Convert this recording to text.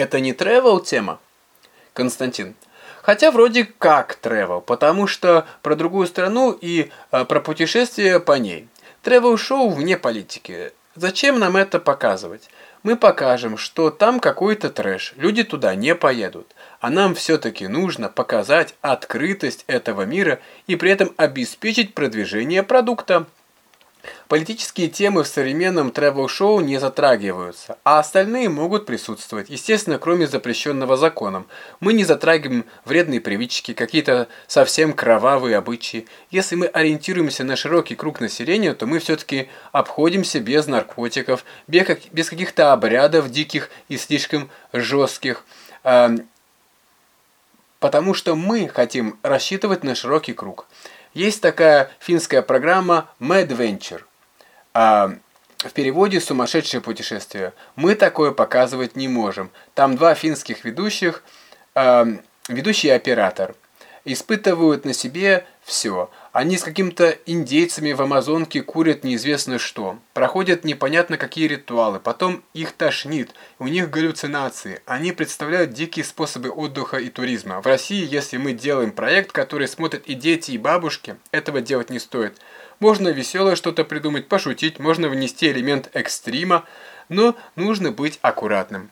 Это не travel тема? Константин. Хотя вроде как travel, потому что про другую страну и э, про путешествие по ней. Travel-шоу вне политики. Зачем нам это показывать? Мы покажем, что там какой-то трэш, люди туда не поедут. А нам все-таки нужно показать открытость этого мира и при этом обеспечить продвижение продукта. Политические темы в современном тревел-шоу не затрагиваются, а остальные могут присутствовать, естественно, кроме запрещенного законом. Мы не затрагиваем вредные привычки, какие-то совсем кровавые обычаи. Если мы ориентируемся на широкий круг населения, то мы все-таки обходимся без наркотиков, без каких-то обрядов диких и слишком жестких, потому что мы хотим рассчитывать на широкий круг. Есть такая финская программа Mad Venture. А, в переводе «Сумасшедшее путешествие». Мы такое показывать не можем. Там два финских ведущих, а, ведущий и оператор, испытывают на себе все. Они с какими-то индейцами в Амазонке курят неизвестно что. Проходят непонятно какие ритуалы. Потом их тошнит. У них галлюцинации. Они представляют дикие способы отдыха и туризма. В России, если мы делаем проект, который смотрят и дети, и бабушки, этого делать не стоит. Можно веселое что-то придумать, пошутить, можно внести элемент экстрима, но нужно быть аккуратным.